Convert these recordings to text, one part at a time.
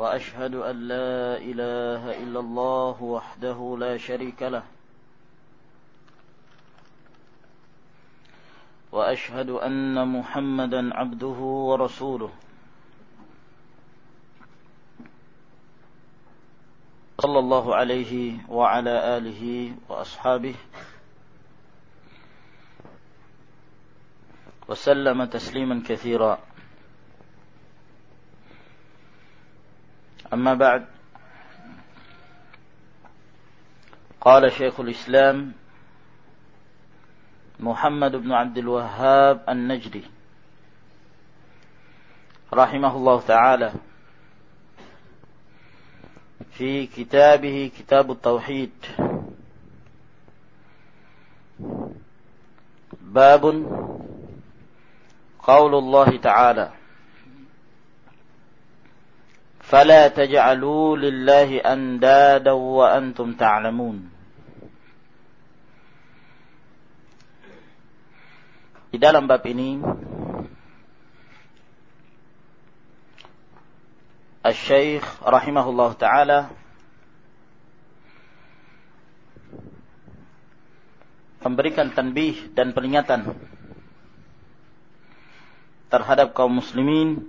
وأشهد أن لا إله إلا الله وحده لا شريك له. وأشهد أن محمدا عبده ورسوله. صلى الله عليه وعلى آله وأصحابه. وسلم تسليما كثيرا. أما بعد قال شيخ الإسلام محمد بن عبد الوهاب النجدي رحمه الله تعالى في كتابه كتاب التوحيد. باب قول الله تعالى فلا تجعلوا لله أندادا وأنتم تعلمون Di dalam bab ini Al-Syeikh rahimahullah taala memberikan tanbih dan peringatan terhadap kaum muslimin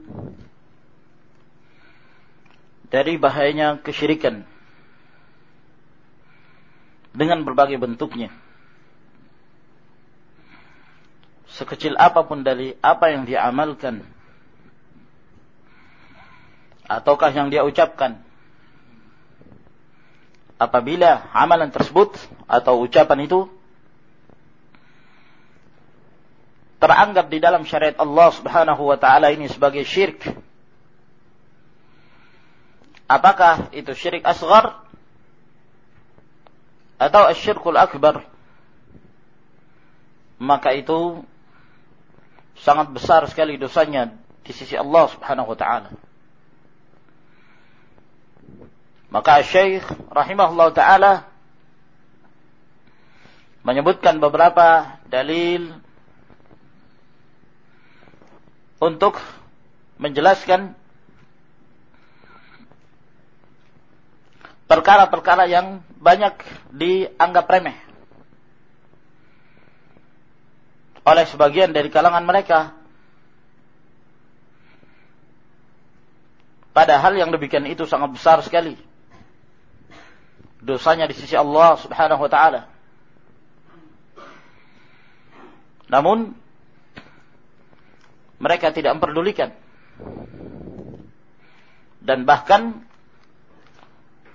dari bahayanya kesyirikan dengan berbagai bentuknya. Sekecil apa pun dari apa yang dia amalkan ataukah yang dia ucapkan. Apabila amalan tersebut atau ucapan itu teranggap di dalam syariat Allah Subhanahu wa taala ini sebagai syirik Apakah itu syirik asgar atau asyirkul akbar? Maka itu sangat besar sekali dosanya di sisi Allah Subhanahu wa taala. Maka Syekh rahimahullah taala menyebutkan beberapa dalil untuk menjelaskan perkara-perkara yang banyak dianggap remeh oleh sebagian dari kalangan mereka. Padahal yang demikian itu sangat besar sekali. Dosanya di sisi Allah subhanahu wa ta'ala. Namun, mereka tidak memperdulikan. Dan bahkan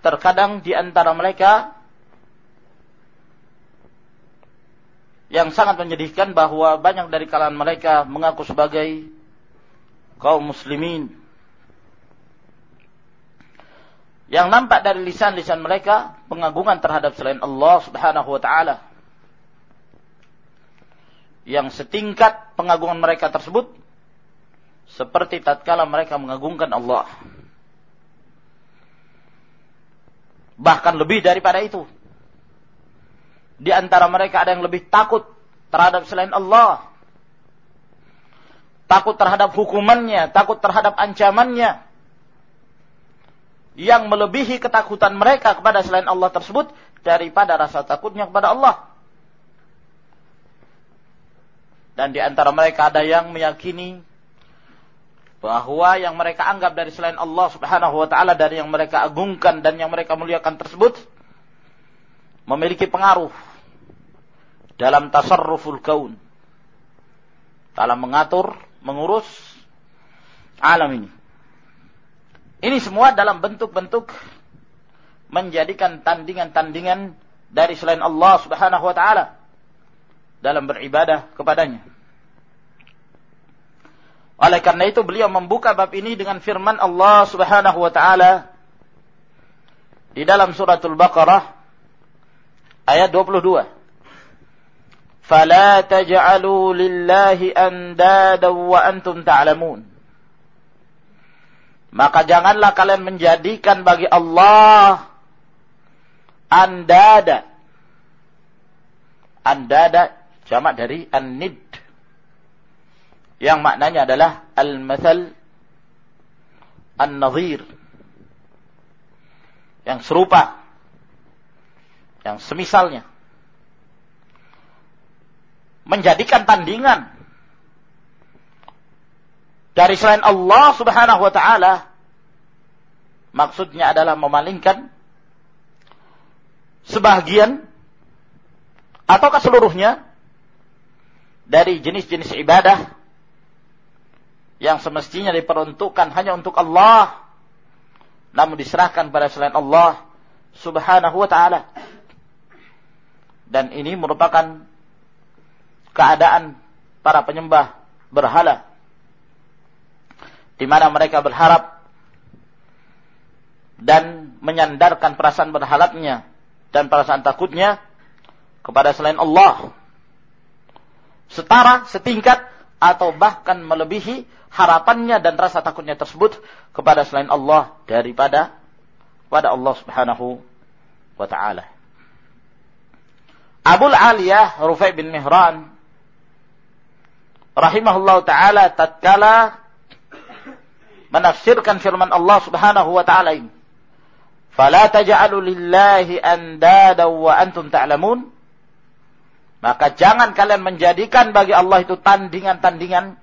terkadang di antara mereka yang sangat menyedihkan bahwa banyak dari kalangan mereka mengaku sebagai kaum muslimin. Yang nampak dari lisan-lisan mereka pengagungan terhadap selain Allah Subhanahu wa taala. Yang setingkat pengagungan mereka tersebut seperti tatkala mereka mengagungkan Allah. Bahkan lebih daripada itu. Di antara mereka ada yang lebih takut terhadap selain Allah. Takut terhadap hukumannya, takut terhadap ancamannya. Yang melebihi ketakutan mereka kepada selain Allah tersebut daripada rasa takutnya kepada Allah. Dan di antara mereka ada yang meyakini bahwa yang mereka anggap dari selain Allah Subhanahu wa taala dari yang mereka agungkan dan yang mereka muliakan tersebut memiliki pengaruh dalam tasarruful kaun. Dalam mengatur mengurus alam ini. Ini semua dalam bentuk-bentuk menjadikan tandingan-tandingan dari selain Allah Subhanahu wa taala dalam beribadah kepadanya oleh karena itu beliau membuka bab ini dengan firman Allah Subhanahu wa taala di dalam suratul Baqarah ayat 22. Fala taj'alu lillahi andada wa antum ta'lamun. Maka janganlah kalian menjadikan bagi Allah andada. Andada jamak dari an-nid yang maknanya adalah al-mathal an-nadhir. Yang serupa, yang semisalnya. Menjadikan tandingan. Dari selain Allah Subhanahu wa taala maksudnya adalah memalingkan sebagian atau ke seluruhnya dari jenis-jenis ibadah yang semestinya diperuntukkan hanya untuk Allah namun diserahkan pada selain Allah Subhanahu wa taala. Dan ini merupakan keadaan para penyembah berhala di mana mereka berharap dan menyandarkan perasaan berhalapnya dan perasaan takutnya kepada selain Allah. Setara, setingkat, atau bahkan melebihi harapannya dan rasa takutnya tersebut kepada selain Allah daripada pada Allah Subhanahu wa taala. Abu Aliyah Rufai bin Mihran rahimahullah taala tatkala menafsirkan firman Allah Subhanahu wa taala ini. Fala taj'alu lillahi andada wa antum ta'lamun. Maka jangan kalian menjadikan bagi Allah itu tandingan-tandingan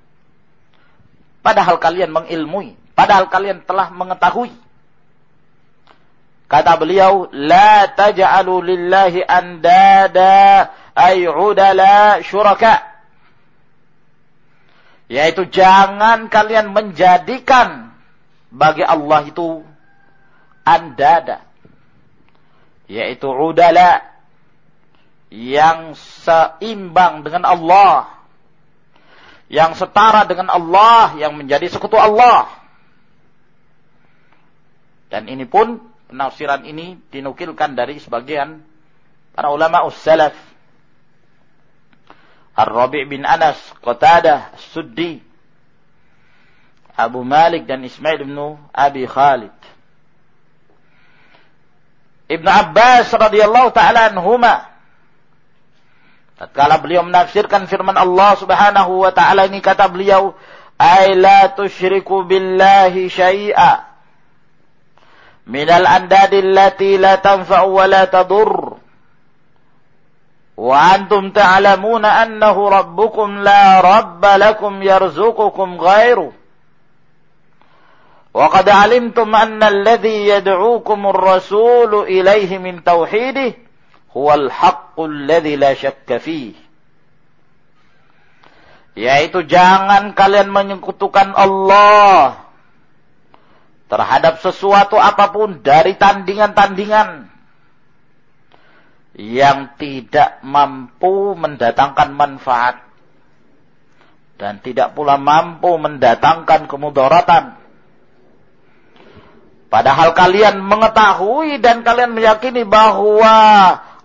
padahal kalian mengilmui, padahal kalian telah mengetahui. Kata beliau, la taj'alu lillahi andada ay udala syuraka. Yaitu jangan kalian menjadikan bagi Allah itu andada. Yaitu udala yang seimbang dengan Allah. Yang setara dengan Allah, yang menjadi sekutu Allah. Dan ini pun, penafsiran ini dinukilkan dari sebagian para ulama us-salaf. Ar-Rabi' bin Anas, Qatadah, Suddi, Abu Malik dan Ismail bin Abi Khalid. Ibn Abbas radhiyallahu taala anhuma Tatkala beliau menafsirkan firman Allah Subhanahu wa taala ini kata beliau, "Ai la tusyriku billahi syai'a minal andadi allati la tanfa'u wa la tadur." Wa antum ta'lamuna annahu rabbukum la rabba lakum yarzuqukum ghairu. وقد علمتم أن الذي يدعوكم الرسول إليه من توحيده huwal haqqul ladzi la syakka fih. Yaitu jangan kalian menyekutukan Allah terhadap sesuatu apa pun dari tandingan-tandingan yang tidak mampu mendatangkan manfaat dan tidak pula mampu mendatangkan kemudaratan. Padahal kalian mengetahui dan kalian meyakini bahwa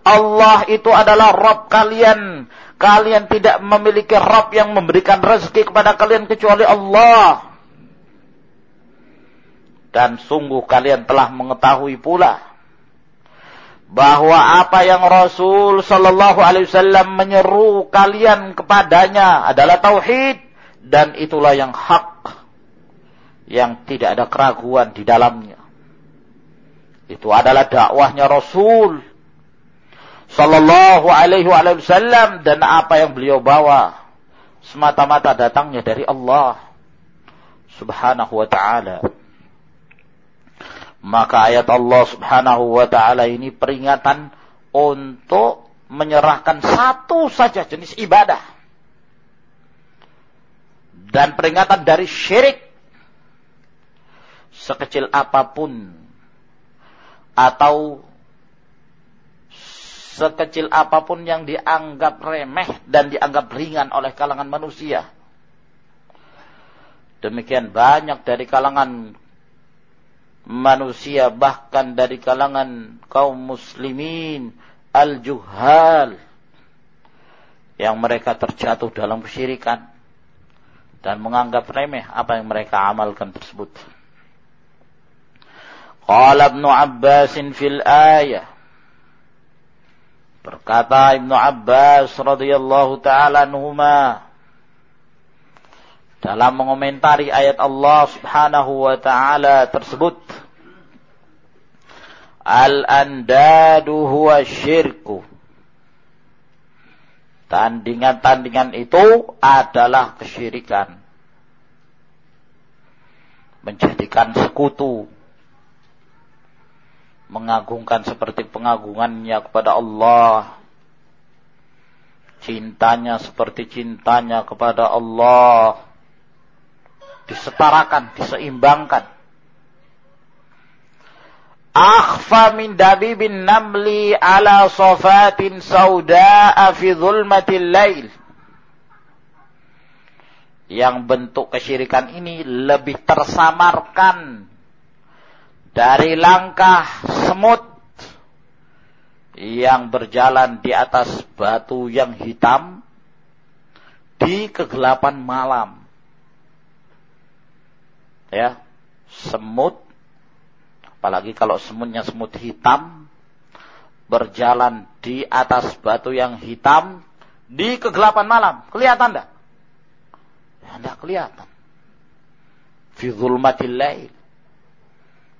Allah itu adalah Rabb kalian. Kalian tidak memiliki Rabb yang memberikan rezeki kepada kalian kecuali Allah. Dan sungguh kalian telah mengetahui pula bahwa apa yang Rasul Shallallahu Alaihi Wasallam menyeru kalian kepadanya adalah tauhid dan itulah yang hak yang tidak ada keraguan di dalamnya. Itu adalah dakwahnya Rasul Sallallahu alaihi wasallam dan apa yang beliau bawa semata-mata datangnya dari Allah Subhanahu wa taala. Maka ayat Allah Subhanahu wa taala ini peringatan untuk menyerahkan satu saja jenis ibadah. Dan peringatan dari syirik sekecil apa pun atau sekecil apa pun yang dianggap remeh dan dianggap ringan oleh kalangan manusia. Demikian banyak dari kalangan manusia bahkan dari kalangan kaum muslimin al-juhal yang mereka terjatuh dalam kesyirikan dan menganggap remeh apa yang mereka amalkan tersebut. Qala Ibnu Abbas fil ayah Berkata Ibnu Abbas radhiyallahu taala anhuma dalam mengomentari ayat Allah Subhanahu wa taala tersebut Al-andadu huwa syirku. Tandingan-tandingan itu adalah kesyirikan. Menjadikan sekutu. Mengagungkan seperti pengagungannya kepada Allah. Cintanya seperti cintanya kepada Allah. Disetarakan, diseimbangkan akhfa min dabibin namli ala sofatin sauda'a fi zulmatil lail. Yang bentuk kesyirikan ini lebih tersamarkan dari langkah semut yang berjalan di atas batu yang hitam di kegelapan malam. Ya, semut Apalagi kalau semutnya semut hitam, berjalan di atas batu yang hitam, di kegelapan malam. Kelihatan enggak? Ya, enggak kelihatan. Fi zulmatil lail.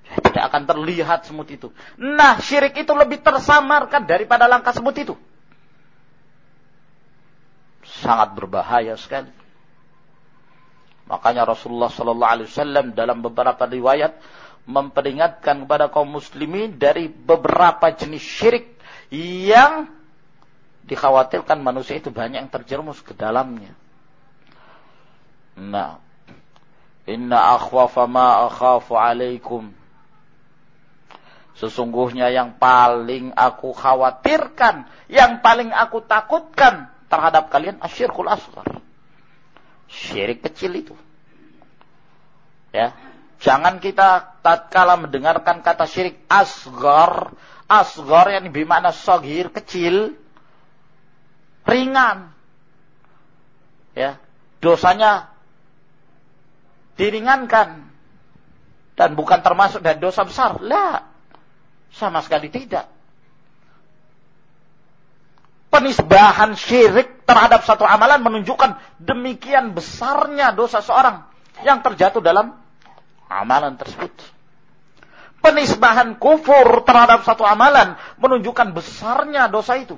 Tidak akan terlihat semut itu. Nah, syirik itu lebih tersamarkan daripada langkah semut itu. Sangat berbahaya sekali. Makanya Rasulullah Sallallahu Alaihi Wasallam dalam beberapa riwayat memperingatkan kepada kaum muslimin dari beberapa jenis syirik yang dikhawatirkan manusia itu banyak yang terjerumus ke dalamnya. Nah, inna akhwafa ma akhafu alaikum. Sesungguhnya yang paling aku khawatirkan, yang paling aku takutkan terhadap kalian asyirkul asghar. Syirik kecil itu. Ya, Jangan kita tatkala mendengarkan kata syirik asgar, asgar yang bermakna sogir, kecil, ringan. Ya, dosanya diringankan dan bukan termasuk dari dosa besar. Lah, sama sekali tidak. Penisbahan syirik terhadap satu amalan menunjukkan demikian besarnya dosa seorang yang terjatuh dalam amalan tersebut. Penisbahan kufur terhadap satu amalan menunjukkan besarnya dosa itu.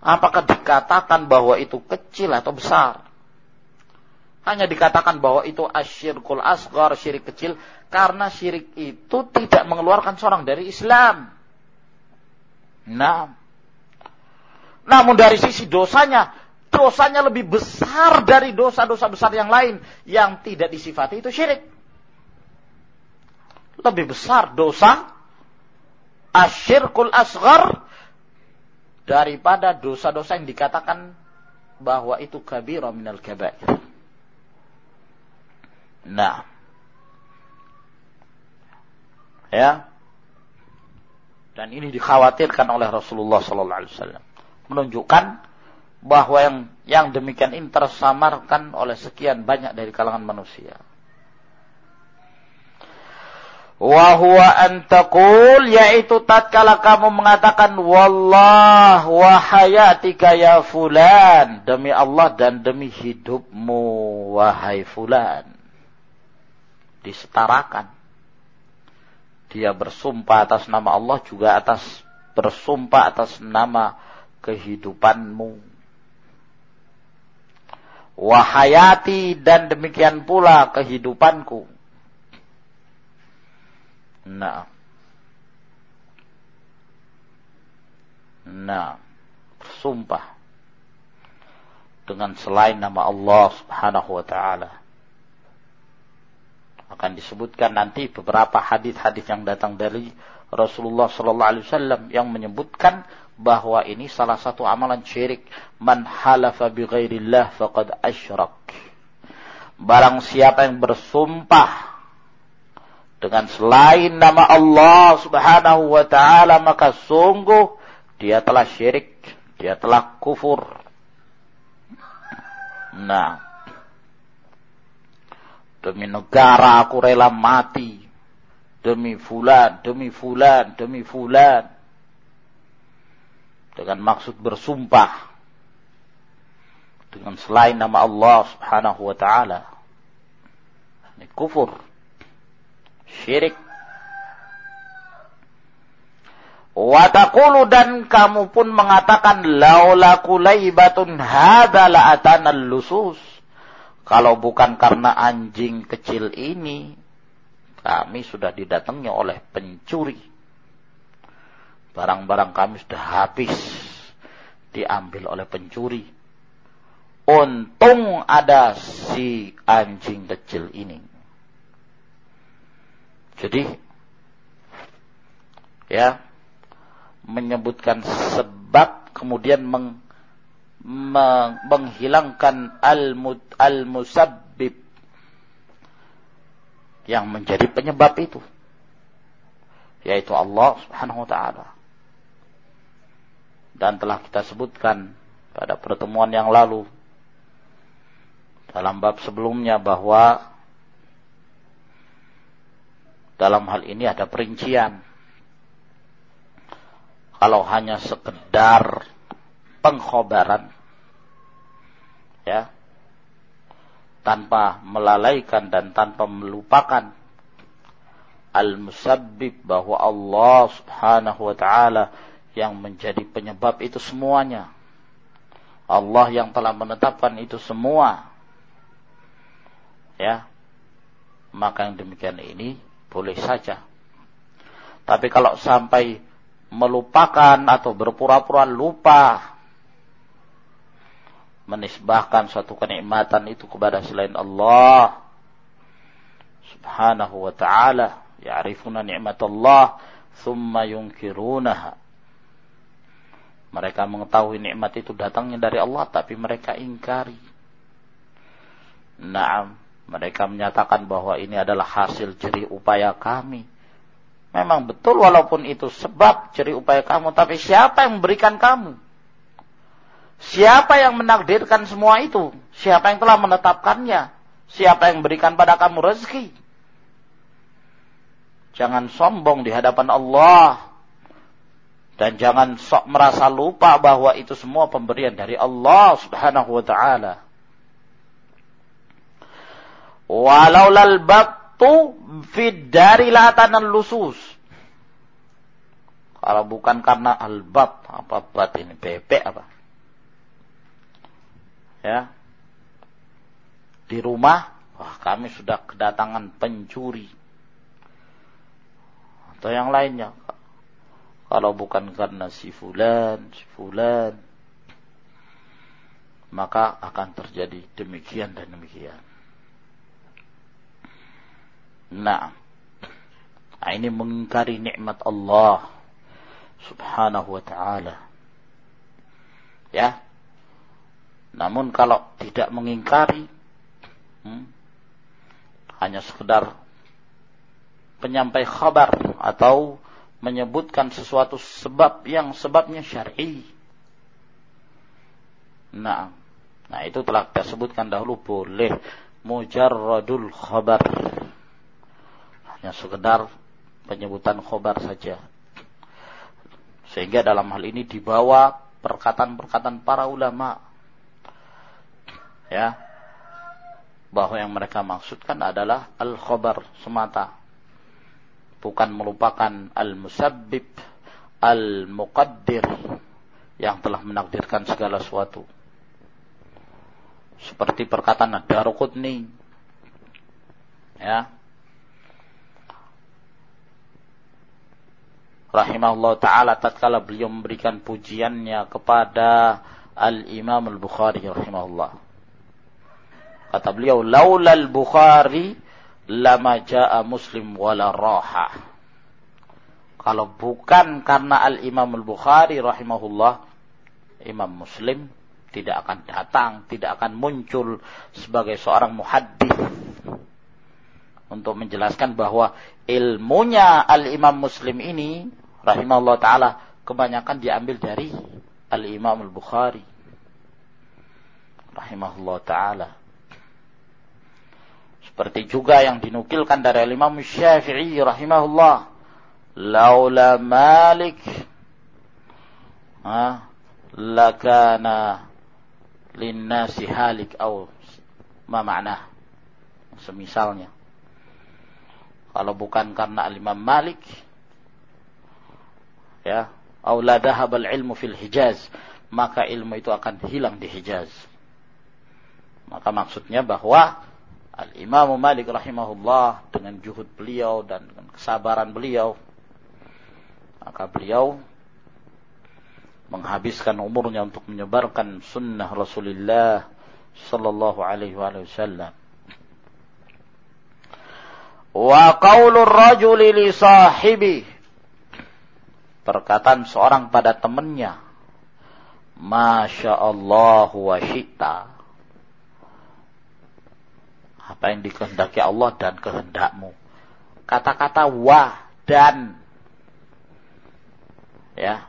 Apakah dikatakan bahwa itu kecil atau besar? Hanya dikatakan bahwa itu asyirkul asgar, syirik kecil, karena syirik itu tidak mengeluarkan seorang dari Islam. Nah, namun dari sisi dosanya, dosanya lebih besar dari dosa-dosa besar yang lain yang tidak disifati itu syirik lebih besar dosa asyirkul asgar daripada dosa-dosa yang dikatakan bahwa itu kabira minal kabair. Nah. Ya. Dan ini dikhawatirkan oleh Rasulullah sallallahu alaihi wasallam. Menunjukkan bahwa yang yang demikian ini tersamarkan oleh sekian banyak dari kalangan manusia. Wahwa antakul yaitu tatkala kamu mengatakan wallah wa ya fulan demi Allah dan demi hidupmu wahai fulan disetarakan dia bersumpah atas nama Allah juga atas bersumpah atas nama kehidupanmu wahayati dan demikian pula kehidupanku Nah. Nah. Sumpah. Dengan selain nama Allah subhanahu wa ta'ala. Akan disebutkan nanti beberapa hadis-hadis yang datang dari Rasulullah sallallahu alaihi wasallam yang menyebutkan bahwa ini salah satu amalan syirik man halafa bi ghairillah faqad asyrak barang siapa yang bersumpah dengan selain nama Allah Subhanahu wa taala maka sungguh dia telah syirik, dia telah kufur. Nah, demi negara aku rela mati. Demi fulan, demi fulan, demi fulan. Dengan maksud bersumpah. Dengan selain nama Allah subhanahu wa ta'ala. Ini kufur syirik. Watakulu dan kamu pun mengatakan laula kulaibatun hadza la atana lusus. Kalau bukan karena anjing kecil ini, kami sudah didatangi oleh pencuri. Barang-barang kami sudah habis diambil oleh pencuri. Untung ada si anjing kecil ini. Jadi, ya, menyebutkan sebab kemudian meng, menghilangkan al-musabbib yang menjadi penyebab itu yaitu Allah Subhanahu wa taala. Dan telah kita sebutkan pada pertemuan yang lalu dalam bab sebelumnya bahwa dalam hal ini ada perincian kalau hanya sekedar pengkhobaran ya tanpa melalaikan dan tanpa melupakan al-musabbib bahwa Allah Subhanahu wa taala yang menjadi penyebab itu semuanya. Allah yang telah menetapkan itu semua. Ya. Maka yang demikian ini boleh saja. Tapi kalau sampai melupakan atau berpura-pura lupa menisbahkan suatu kenikmatan itu kepada selain Allah. Subhanahu wa ta'ala ya'rifuna Allah thumma yunkirunaha. Mereka mengetahui nikmat itu datangnya dari Allah tapi mereka ingkari. Naam mereka menyatakan bahwa ini adalah hasil jerih upaya kami. Memang betul walaupun itu sebab ceri upaya kamu, tapi siapa yang memberikan kamu? Siapa yang menakdirkan semua itu? Siapa yang telah menetapkannya? Siapa yang memberikan pada kamu rezeki? Jangan sombong di hadapan Allah. Dan jangan sok merasa lupa bahwa itu semua pemberian dari Allah subhanahu wa ta'ala. Walau lal tu fid dari latanan lusus. Kalau bukan karena albab, apa bat ini bebek apa? Ya. Di rumah, wah kami sudah kedatangan pencuri. Atau yang lainnya. Kalau bukan karena si fulan, si fulan, maka akan terjadi demikian dan demikian. Nah, ini mengingkari nikmat Allah subhanahu wa ta'ala. Ya. Namun kalau tidak mengingkari, hmm, hanya sekedar penyampai kabar atau menyebutkan sesuatu sebab yang sebabnya syar'i. Nah, nah itu telah kita sebutkan dahulu boleh mujarradul khabar hanya sekedar penyebutan khobar saja. Sehingga dalam hal ini dibawa perkataan-perkataan para ulama. Ya. Bahwa yang mereka maksudkan adalah al-khobar semata. Bukan melupakan al-musabbib, al-muqaddir yang telah menakdirkan segala sesuatu. Seperti perkataan Ad-Darqutni. Ya, rahimahullah taala tatkala beliau memberikan pujiannya kepada Al-Imam Al-Bukhari rahimahullah. Kata beliau, "Laula Al-Bukhari lama jaa Muslim wala raha." Kalau bukan karena Al-Imam Al-Bukhari rahimahullah, Imam Muslim tidak akan datang, tidak akan muncul sebagai seorang muhaddis untuk menjelaskan bahwa ilmunya Al-Imam Muslim ini rahimahullah taala kebanyakan diambil dari Al-Imam Al-Bukhari rahimahullah taala. Seperti juga yang dinukilkan dari Al-Imam Syafi'i rahimahullah, laula Malik ha lakana linnasi halik au ma makna semisalnya. Kalau bukan karena Al-Imam Malik ya, au la dhahabal ilmu fil Hijaz, maka ilmu itu akan hilang di Hijaz. Maka maksudnya bahwa Al-Imam Malik rahimahullah dengan juhud beliau dan dengan kesabaran beliau maka beliau menghabiskan umurnya untuk menyebarkan sunnah Rasulullah sallallahu alaihi wasallam. Wa qaulur rajuli li sahibi perkataan seorang pada temannya Masya Allah wa syita apa yang dikehendaki Allah dan kehendakmu. Kata-kata wa dan. Ya.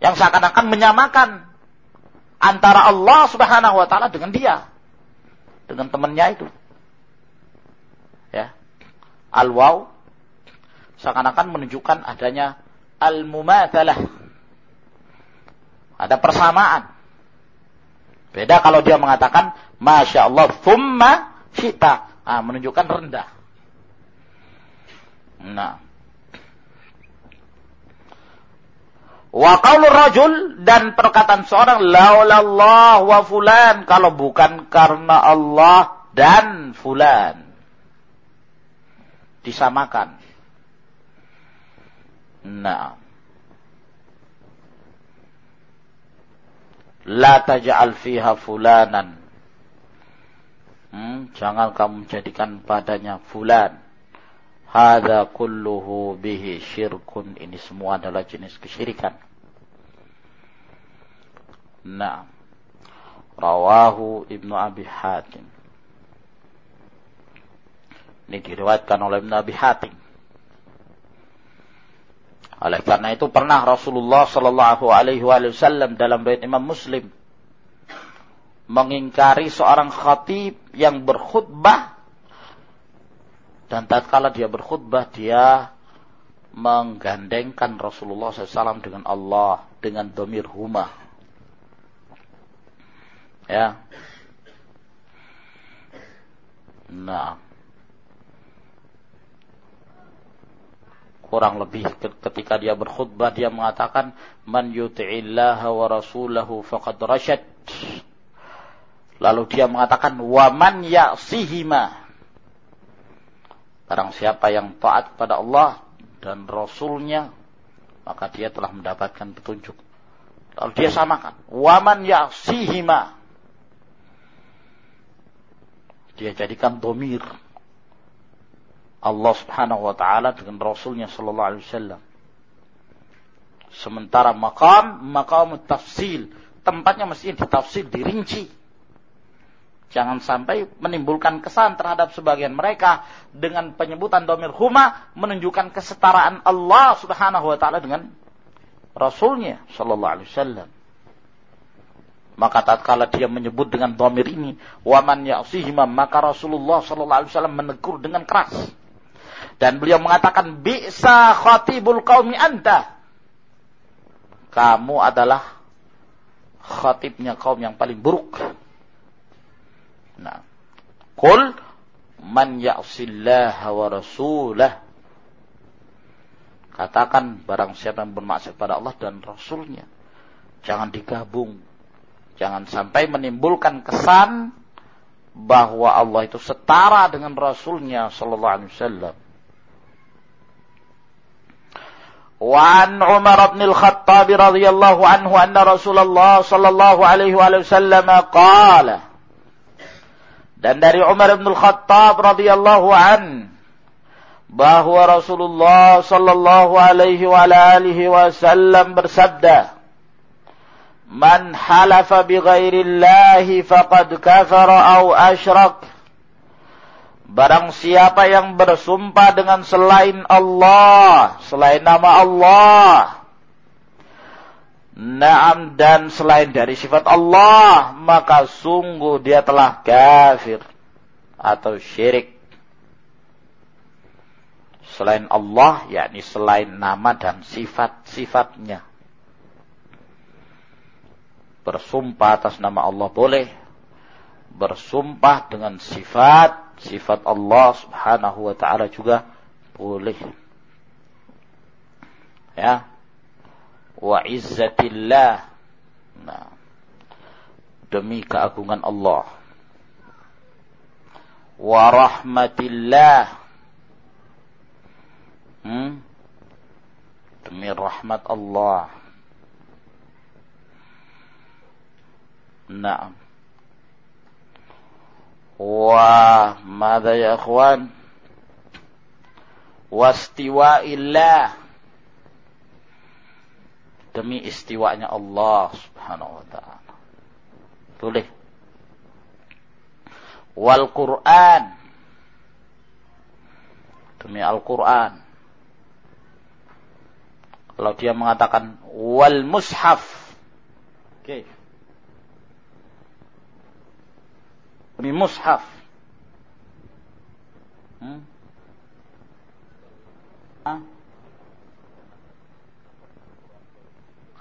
Yang seakan-akan menyamakan antara Allah Subhanahu wa taala dengan dia dengan temannya itu. Ya. Al waw seakan-akan menunjukkan adanya al mumatsalah ada persamaan. Beda kalau dia mengatakan masya Allah thumma syita ah, menunjukkan rendah nah Wa qaulur rajul dan perkataan seorang laulallah wa fulan kalau bukan karena Allah dan fulan. Disamakan. Nah. La taj'al fiha fulanan. Jangan kamu jadikan padanya fulan. Hada kulluhu bihi syirkun. Ini semua adalah jenis kesyirikan. Nah. Rawahu Ibnu Abi Hatim. Ini diriwayatkan oleh Ibnu Abi Hatim. Oleh karena itu pernah Rasulullah Shallallahu Alaihi Wasallam dalam riwayat Imam Muslim mengingkari seorang khatib yang berkhutbah dan tatkala dia berkhutbah, dia menggandengkan Rasulullah SAW dengan Allah, dengan domir huma. Ya. Nah. Kurang lebih ketika dia berkhutbah dia mengatakan man yuti'illaha wa rasulahu faqad rasyad. Lalu dia mengatakan wa man ya'sihima Barang siapa yang taat kepada Allah dan Rasulnya, maka dia telah mendapatkan petunjuk. Lalu dia samakan. Waman ya'sihima. Dia jadikan domir. Allah subhanahu wa ta'ala dengan Rasulnya sallallahu alaihi wasallam. Sementara makam, makam tafsil. Tempatnya mesti ditafsir, dirinci Jangan sampai menimbulkan kesan terhadap sebagian mereka dengan penyebutan domir huma menunjukkan kesetaraan Allah Subhanahu wa taala dengan Rasulnya Shallallahu Alaihi Wasallam. Maka tatkala dia menyebut dengan domir ini, waman ya'sihima, maka Rasulullah Shallallahu Alaihi Wasallam menegur dengan keras. Dan beliau mengatakan, bisa khatibul kaumi anta. Kamu adalah khatibnya kaum yang paling buruk. Nah. Qul man ya'sillaha wa rasulah. Katakan barang siapa yang bermaksud pada Allah dan Rasulnya. Jangan digabung. Jangan sampai menimbulkan kesan bahwa Allah itu setara dengan Rasulnya Sallallahu Alaihi Wasallam. وعن عمر بن الخطاب رضي الله عنه أن رسول الله صلى الله عليه وسلم قال dan dari Umar bin Khattab radhiyallahu an bahwa Rasulullah sallallahu alaihi wa alihi wasallam bersabda Man halafa bi ghairillahi faqad kafara aw asyrak. Barang siapa yang bersumpah dengan selain Allah, selain nama Allah, Naam dan selain dari sifat Allah, maka sungguh dia telah kafir atau syirik. Selain Allah, yakni selain nama dan sifat-sifatnya. Bersumpah atas nama Allah boleh. Bersumpah dengan sifat, sifat Allah subhanahu wa ta'ala juga boleh. Ya, wa izzatillah. Nah, demi keagungan Allah. Wa rahmatillah. Hmm? Demi rahmat Allah. Nah. Wa mada ya ikhwan? Wastiwa'illah demi istiwanya Allah Subhanahu wa taala. Tulis. Wal Quran demi Al-Quran. Kalau dia mengatakan wal mushaf. Oke. Okay. Demi mushaf. Hmm?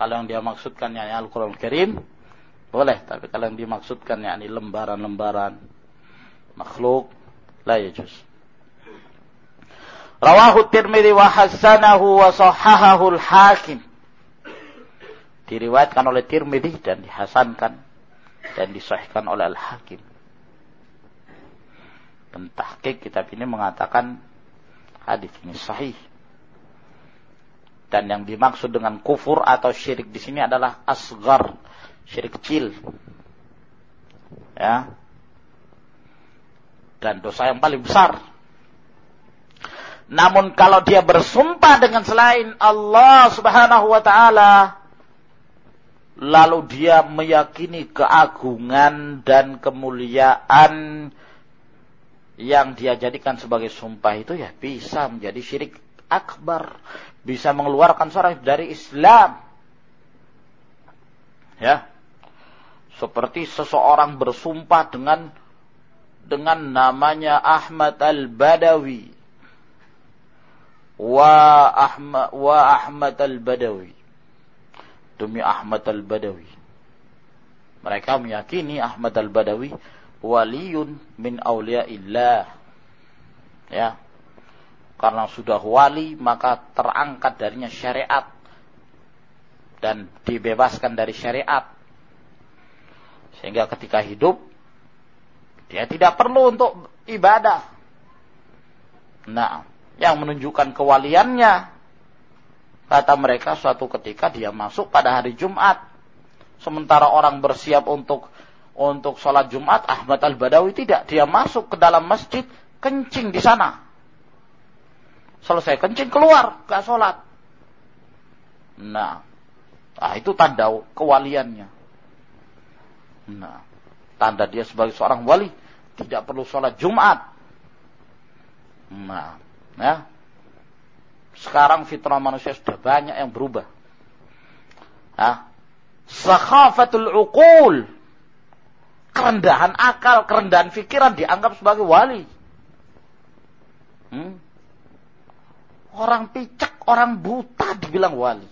Kalau yang dia maksudkan yakni Al-Quran Karim, boleh. Tapi kalau yang dimaksudkan yakni lembaran-lembaran makhluk, la yajuz. Rawahu Tirmidzi wa hasanahu wa sahahahu al-Hakim. Diriwayatkan oleh Tirmidzi dan dihasankan dan disahihkan oleh Al-Hakim. Pentahkik kitab ini mengatakan hadis ini sahih. Dan yang dimaksud dengan kufur atau syirik di sini adalah asgar, syirik kecil. Ya. Dan dosa yang paling besar. Namun kalau dia bersumpah dengan selain Allah Subhanahu wa taala lalu dia meyakini keagungan dan kemuliaan yang dia jadikan sebagai sumpah itu ya bisa menjadi syirik akbar, bisa mengeluarkan seorang dari Islam. Ya. Seperti seseorang bersumpah dengan dengan namanya Ahmad Al-Badawi. Wa Ahmad wa Ahmad Al-Badawi. Demi Ahmad Al-Badawi. Mereka meyakini Ahmad Al-Badawi waliyun min awliyaillah. Ya karena sudah wali maka terangkat darinya syariat. Dan dibebaskan dari syariat. Sehingga ketika hidup dia tidak perlu untuk ibadah. Nah yang menunjukkan kewaliannya kata mereka suatu ketika dia masuk pada hari Jumat. Sementara orang bersiap untuk untuk sholat Jumat Ahmad Al-Badawi tidak. Dia masuk ke dalam masjid kencing di sana Selesai kencing keluar, gak sholat. Nah, nah itu tanda kewaliannya. Nah, tanda dia sebagai seorang wali tidak perlu sholat Jumat. Nah, ya. Sekarang fitrah manusia sudah banyak yang berubah. Nah, sakhafatul uqul. Kerendahan akal, kerendahan pikiran dianggap sebagai wali. Hmm? Orang picek, orang buta dibilang wali.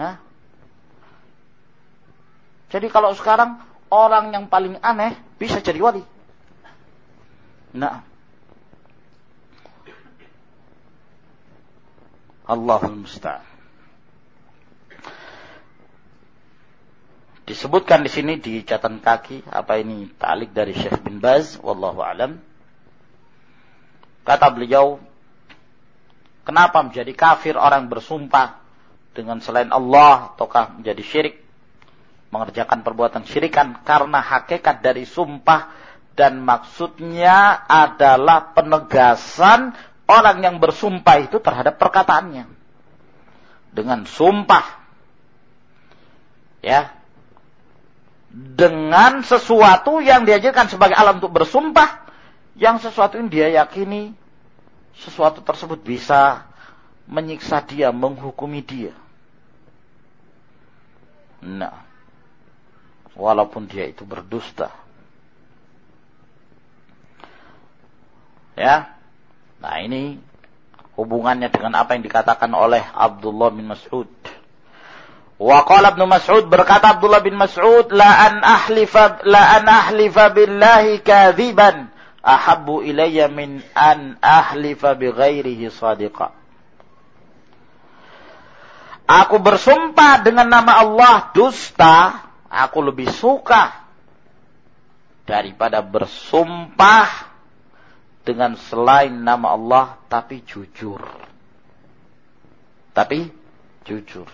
Hah? Jadi kalau sekarang orang yang paling aneh bisa jadi wali. Nah. Allahul musta'an. Disebutkan di sini di catatan kaki apa ini talik dari Syekh bin Baz wallahu alam. Kata beliau Kenapa menjadi kafir orang bersumpah dengan selain Allah ataukah menjadi syirik? Mengerjakan perbuatan syirikan karena hakikat dari sumpah dan maksudnya adalah penegasan orang yang bersumpah itu terhadap perkataannya. Dengan sumpah. Ya. Dengan sesuatu yang diajarkan sebagai alam untuk bersumpah. Yang sesuatu yang dia yakini sesuatu tersebut bisa menyiksa dia, menghukumi dia. Nah, walaupun dia itu berdusta. Ya. Nah, ini hubungannya dengan apa yang dikatakan oleh Abdullah bin Mas'ud. Wa qala Mas'ud berkata Abdullah bin Mas'ud la an ahlifa la an ahlifa billahi kadhiban ahabbu ilayya min an ahlifa bi sadiqa. Aku bersumpah dengan nama Allah dusta, aku lebih suka daripada bersumpah dengan selain nama Allah tapi jujur. Tapi jujur.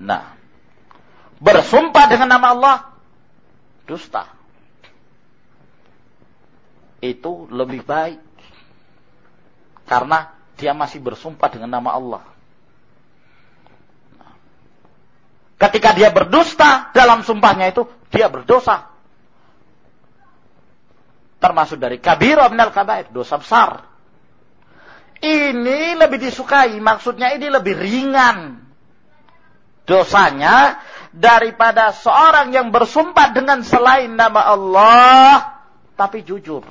Nah, bersumpah dengan nama Allah dusta. Itu lebih baik. Karena dia masih bersumpah dengan nama Allah. Ketika dia berdusta dalam sumpahnya itu, dia berdosa. Termasuk dari kabir minal kabair, dosa besar. Ini lebih disukai, maksudnya ini lebih ringan dosanya daripada seorang yang bersumpah dengan selain nama Allah tapi jujur.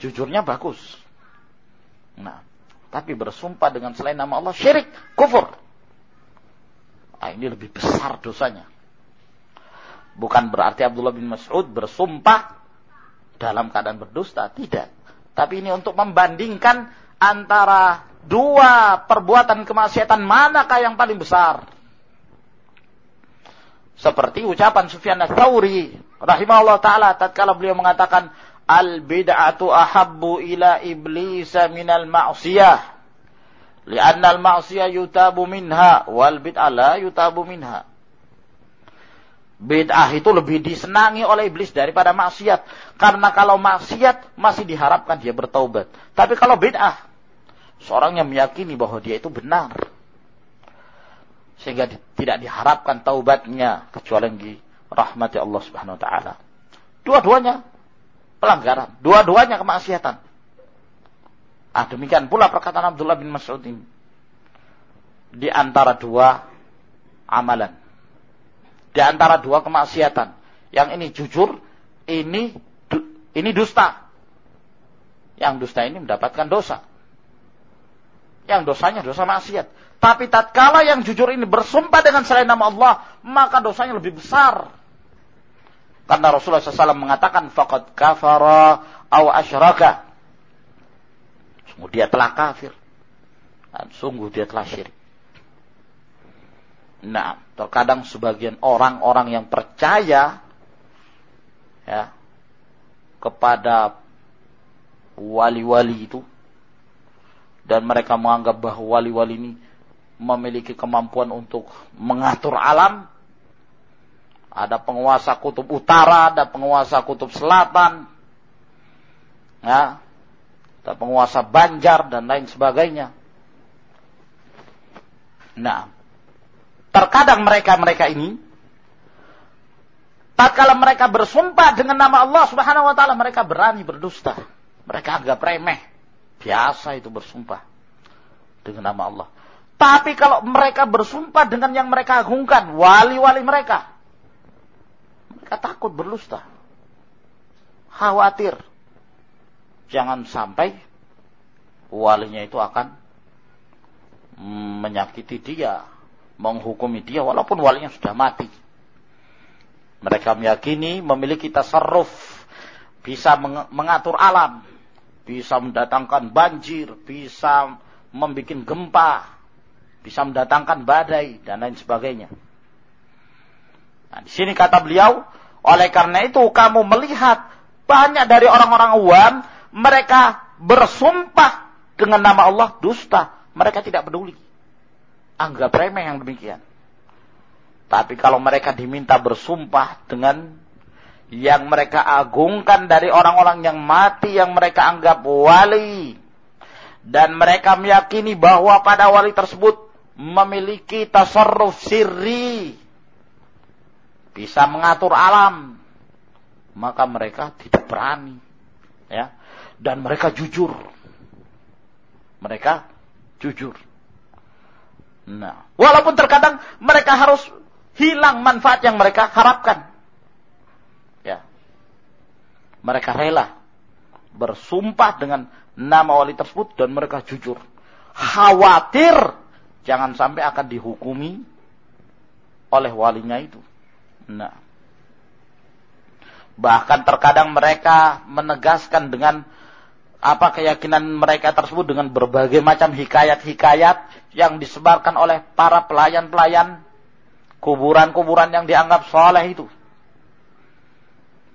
Jujurnya bagus. Nah, tapi bersumpah dengan selain nama Allah syirik, kufur. Ah, ini lebih besar dosanya. Bukan berarti Abdullah bin Mas'ud bersumpah dalam keadaan berdusta. Tidak. Tapi ini untuk membandingkan antara dua perbuatan kemaksiatan manakah yang paling besar. Seperti ucapan Sufyan ats-Tsauri rahimahullah taala tatkala beliau mengatakan al bid'atu ahabbu ila iblis minal ma'siyah Lianna al-ma'siyah yutabu minha wal bid'ah la yutabu minha. Bid'ah itu lebih disenangi oleh iblis daripada maksiat. Karena kalau maksiat masih diharapkan dia bertaubat. Tapi kalau bid'ah, seorang yang meyakini bahwa dia itu benar. Sehingga tidak diharapkan taubatnya kecuali di rahmati Allah Subhanahu wa taala. Dua-duanya pelanggaran, dua-duanya kemaksiatan. Ah demikian pula perkataan Abdullah bin Mas'ud ini. Di antara dua amalan. Di antara dua kemaksiatan. Yang ini jujur, ini ini dusta. Yang dusta ini mendapatkan dosa. Yang dosanya dosa maksiat. Tapi tatkala yang jujur ini bersumpah dengan selain nama Allah, maka dosanya lebih besar. Karena Rasulullah SAW mengatakan, faqad kafara aw asyraka sungguh dia telah kafir. Dan sungguh dia telah syirik. Nah, terkadang sebagian orang-orang yang percaya ya kepada wali-wali itu dan mereka menganggap bahwa wali-wali ini memiliki kemampuan untuk mengatur alam. Ada penguasa kutub utara, ada penguasa kutub selatan. Ya, atau penguasa Banjar dan lain sebagainya. Nah, terkadang mereka-mereka ini tatkala mereka bersumpah dengan nama Allah Subhanahu wa taala mereka berani berdusta. Mereka anggap remeh. Biasa itu bersumpah dengan nama Allah. Tapi kalau mereka bersumpah dengan yang mereka agungkan, wali-wali mereka, mereka takut berdusta. Khawatir jangan sampai walinya itu akan menyakiti dia, menghukumi dia walaupun walinya sudah mati. Mereka meyakini memiliki tasarruf, bisa mengatur alam, bisa mendatangkan banjir, bisa membuat gempa, bisa mendatangkan badai dan lain sebagainya. Nah, di sini kata beliau, oleh karena itu kamu melihat banyak dari orang-orang awam mereka bersumpah dengan nama Allah dusta. Mereka tidak peduli. Anggap remeh yang demikian. Tapi kalau mereka diminta bersumpah dengan yang mereka agungkan dari orang-orang yang mati yang mereka anggap wali. Dan mereka meyakini bahwa pada wali tersebut memiliki tasarruf sirri. Bisa mengatur alam. Maka mereka tidak berani. Ya dan mereka jujur. Mereka jujur. Nah, walaupun terkadang mereka harus hilang manfaat yang mereka harapkan. Ya. Mereka rela bersumpah dengan nama wali tersebut dan mereka jujur. Khawatir jangan sampai akan dihukumi oleh walinya itu. Nah. Bahkan terkadang mereka menegaskan dengan apa keyakinan mereka tersebut dengan berbagai macam hikayat-hikayat yang disebarkan oleh para pelayan-pelayan kuburan-kuburan yang dianggap soleh itu.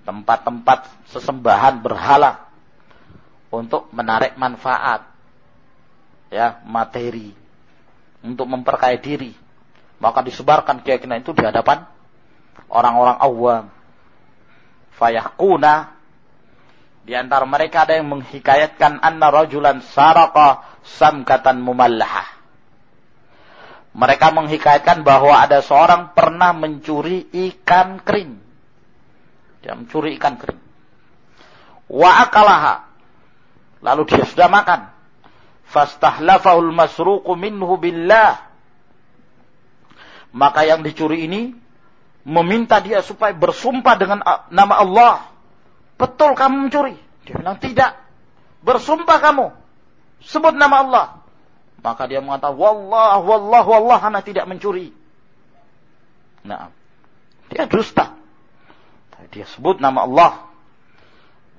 Tempat-tempat sesembahan berhala untuk menarik manfaat ya materi untuk memperkaya diri maka disebarkan keyakinan itu di hadapan orang-orang awam. Fayahkuna. Di antara mereka ada yang menghikayatkan anna rajulan saraka samkatan mumallahah mereka menghikayatkan bahwa ada seorang pernah mencuri ikan kering. Dia mencuri ikan kering. Wa akalaha. Lalu dia sudah makan. Fastahlafahul masruqu minhu billah. Maka yang dicuri ini meminta dia supaya bersumpah dengan nama Allah. Betul kamu mencuri? Dia bilang tidak. Bersumpah kamu. Sebut nama Allah. Maka dia mengatakan wallah wallah wallah anak tidak mencuri. Nah dia dusta. Dia sebut nama Allah.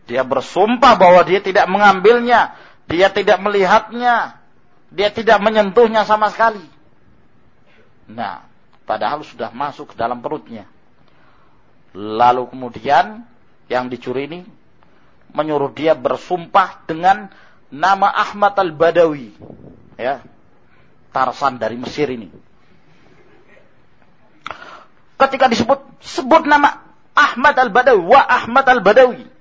Dia bersumpah bahwa dia tidak mengambilnya. Dia tidak melihatnya. Dia tidak menyentuhnya sama sekali. Nah, padahal sudah masuk ke dalam perutnya. Lalu kemudian yang dicuri ini menyuruh dia bersumpah dengan nama Ahmad al-Badawi. Ya. Tarsan dari Mesir ini. Ketika disebut sebut nama Ahmad al-Badawi, wa Ahmad al-Badawi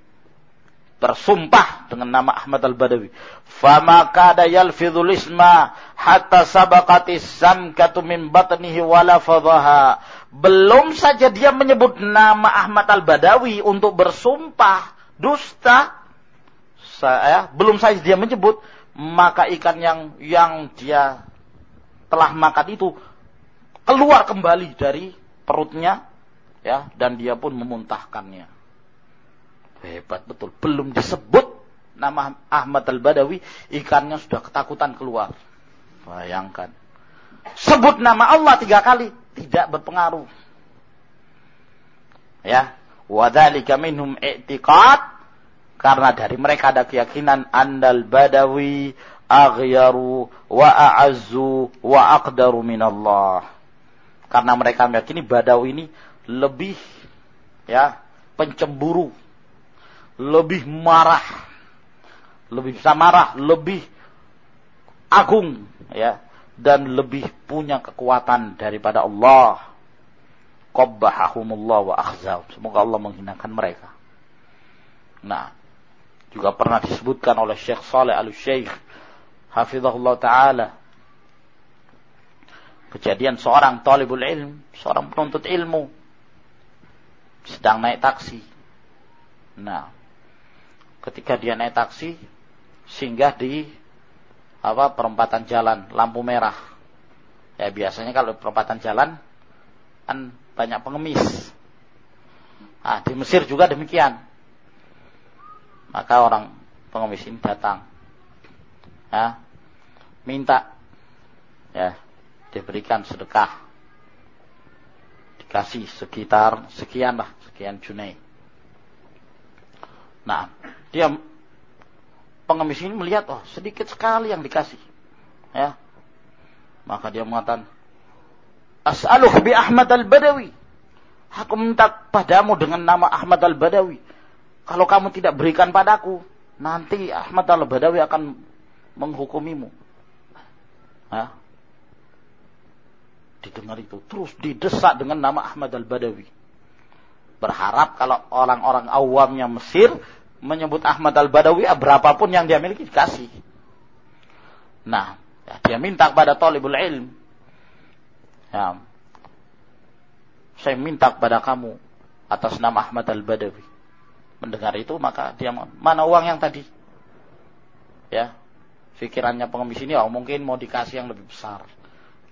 bersumpah dengan nama Ahmad Al-Badawi. Fama kada yalfidhul isma hatta sabaqatis samkatu min batnihi wala fadhaha. Belum saja dia menyebut nama Ahmad Al-Badawi untuk bersumpah dusta. Saya belum saja dia menyebut maka ikan yang yang dia telah makan itu keluar kembali dari perutnya ya dan dia pun memuntahkannya. Hebat betul. Belum disebut nama Ahmad Al-Badawi, ikannya sudah ketakutan keluar. Bayangkan. Sebut nama Allah tiga kali, tidak berpengaruh. Ya. Wadhalika minhum i'tiqad. Karena dari mereka ada keyakinan andal badawi aghyaru wa a'azzu wa aqdaru minallah. Karena mereka meyakini badawi ini lebih ya pencemburu lebih marah, lebih bisa marah, lebih agung, ya, dan lebih punya kekuatan daripada Allah. Qabbahahumullah wa akhzaw. Semoga Allah menghinakan mereka. Nah, juga pernah disebutkan oleh Syekh Saleh Al-Syekh hafizahullah taala kejadian seorang talibul ilm, seorang penuntut ilmu sedang naik taksi. Nah, ketika dia naik taksi singgah di apa perempatan jalan lampu merah. Ya biasanya kalau perempatan jalan kan banyak pengemis. Nah, di Mesir juga demikian. Maka orang pengemis ini datang. Ya, minta ya diberikan sedekah dikasih sekitar sekian lah sekian junai nah dia pengemis ini melihat oh sedikit sekali yang dikasih. Ya. Maka dia mengatakan as'aluh bi Ahmad al-Badawi. Aku minta padamu dengan nama Ahmad al-Badawi. Kalau kamu tidak berikan padaku nanti Ahmad al-Badawi akan menghukumimu. Ya. didengar itu terus didesak dengan nama Ahmad al-Badawi. Berharap kalau orang-orang awamnya Mesir menyebut Ahmad Al-Badawi ah, berapapun yang dia miliki dikasih. Nah, ya, dia minta kepada talibul ilm. Ya, saya minta kepada kamu atas nama Ahmad Al-Badawi. Mendengar itu maka dia mana uang yang tadi? Ya, pikirannya pengemis ini oh mungkin mau dikasih yang lebih besar.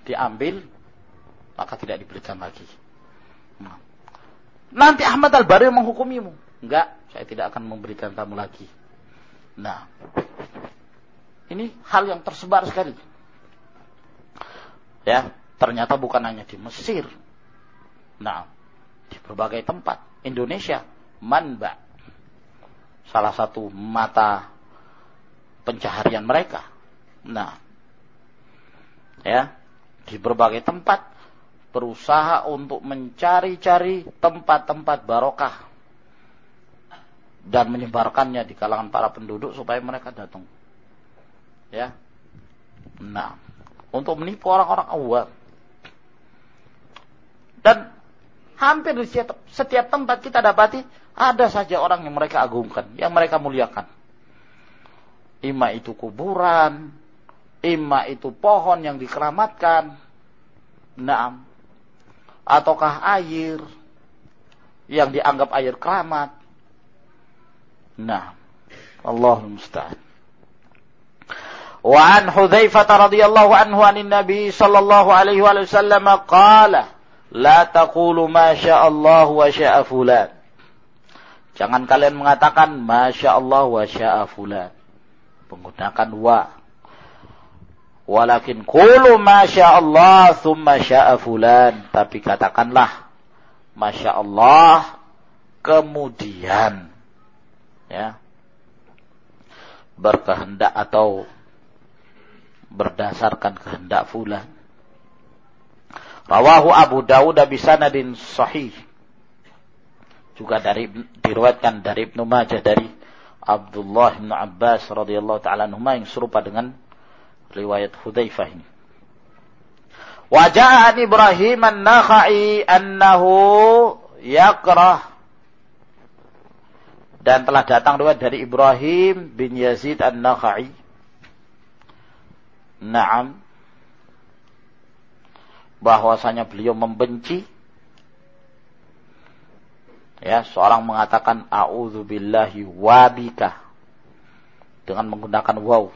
Diambil maka tidak diberikan lagi. Nah. Nanti Ahmad Al-Badawi menghukumimu. Enggak, saya tidak akan memberikan kamu lagi. Nah, ini hal yang tersebar sekali. Ya, ternyata bukan hanya di Mesir. Nah, di berbagai tempat. Indonesia, Manba. Salah satu mata pencaharian mereka. Nah, ya, di berbagai tempat berusaha untuk mencari-cari tempat-tempat barokah dan menyebarkannya di kalangan para penduduk supaya mereka datang. Ya. Nah, untuk menipu orang-orang awal. Dan hampir di setiap, setiap tempat kita dapati ada saja orang yang mereka agungkan, yang mereka muliakan. Ima itu kuburan, ima itu pohon yang dikeramatkan. Naam ataukah air yang dianggap air keramat. Nah, Allah musta'an. Wa an Hudzaifah radhiyallahu anhu anin Nabi sallallahu alaihi wasallam qala la taqulu ma Allah wa syaa fulan. Jangan kalian mengatakan masya Allah wa syaa fulan. Menggunakan wa. Walakin kulu masya Allah thumma sya'a fulan. Tapi katakanlah masya Allah kemudian ya berkehendak atau berdasarkan kehendak fulan. Rawahu Abu Dawud bisanadin sahih. Juga dari diriwayatkan dari Ibnu Majah dari Abdullah bin Abbas radhiyallahu taala anhu yang serupa dengan riwayat Hudzaifah ini. Wajah Ibrahim an-Nakhai annahu yakrah dan telah datang riwayat dari Ibrahim bin Yazid an-Nakhai. Naam. Bahwasanya beliau membenci ya seorang mengatakan a'udzubillahi wabika dengan menggunakan waw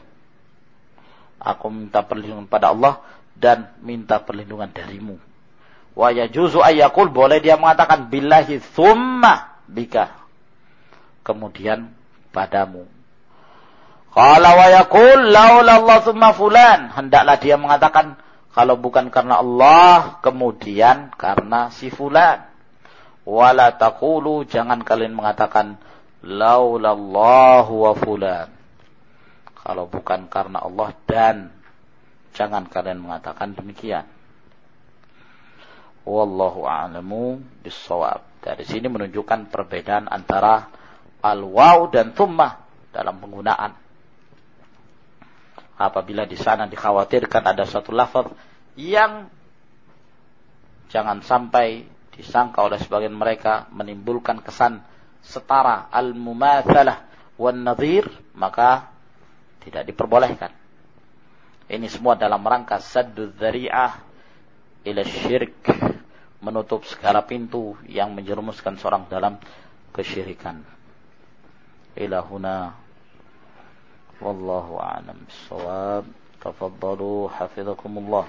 Aku minta perlindungan pada Allah dan minta perlindungan darimu. Wa yajuzu ayyakul boleh dia mengatakan billahi thumma bika. Kemudian padamu. Qala wa yakul laula Allah thumma fulan. Hendaklah dia mengatakan kalau bukan karena Allah kemudian karena si fulan. Wala taqulu jangan kalian mengatakan laula Allah wa fulan kalau bukan karena Allah dan jangan kalian mengatakan demikian. Wallahu a'lamu bissawab. Dari sini menunjukkan perbedaan antara al-waw dan thummah dalam penggunaan. Apabila di sana dikhawatirkan ada satu lafaz yang jangan sampai disangka oleh sebagian mereka menimbulkan kesan setara al-mumatsalah wan nadhir maka tidak diperbolehkan. Ini semua dalam rangka saddu dzari'ah ila syirik, menutup segala pintu yang menjerumuskan seorang dalam kesyirikan. Ila huna wallahu a'lam bissawab. Tafaddalu hafizakumullah.